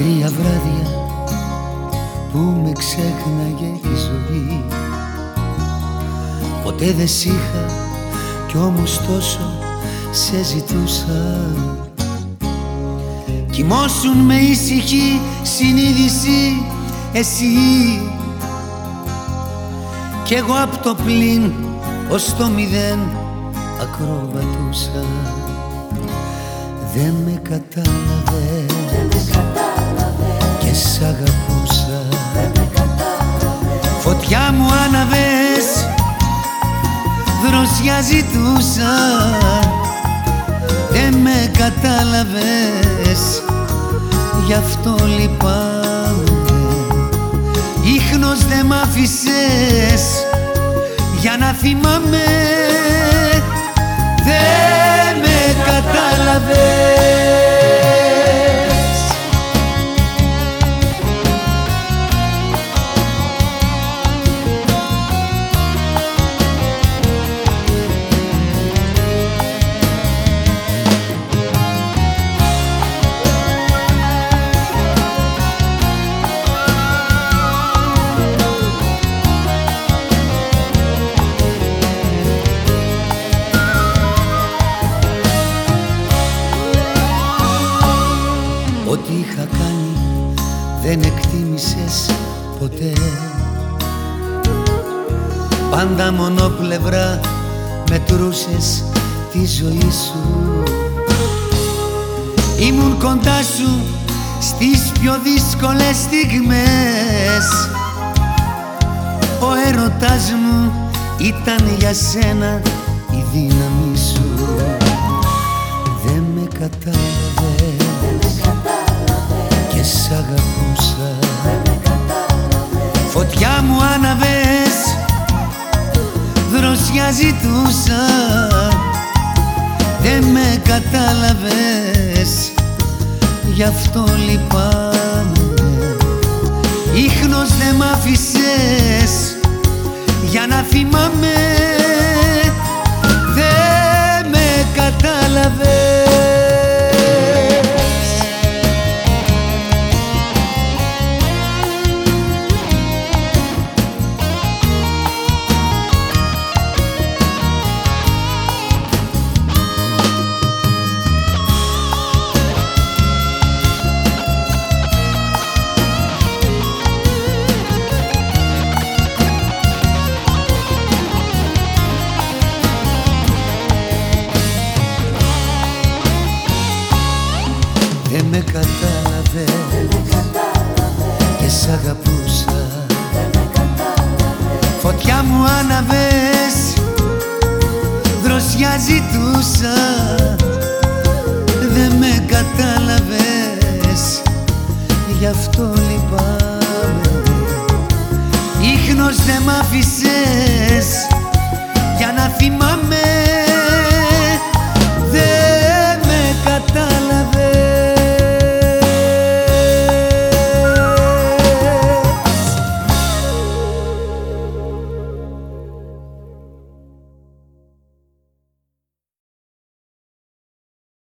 Μακριά βράδια που με ξέχναγε η ζωή. Ποτέ δεν σ' είχα κι όμως τόσο σε ζητούσα. Κοιμώσουν με ήσυχη συνείδηση εσύ. Κι εγώ απ' το πλήν ως το μηδέν ακροβατούσα. Δεν με κατάλαβες. Και σ' αγαπούσα. Φωτιά μου άναβες δροσιά ζητούσα. Δεν με κατάλαβες γι' αυτό λυπάμαι. Ίχνος δεν μ' άφησες για να θυμάμαι Ό,τι είχα κάνει δεν εκτίμησες ποτέ. Πάντα μονοπλευρά μετρούσες τη ζωή σου. Ήμουν κοντά σου στις πιο δύσκολες στιγμές. Ο έρωτας μου ήταν για σένα η δύναμη σου. Δεν με κατάλαβες ζητούσα. Δεν με κατάλαβες. Γι' αυτό λυπάμαι. Ίχνος δεν μ' άφησες. Για να θυμάμαι σ' αγαπούσα. Φωτιά μου άναβες Δροσιά ζητούσα. Δεν με κατάλαβες Γι' αυτό λυπάμαι. Ίχνος δεν μ' άφησες Για να θυμάμαι.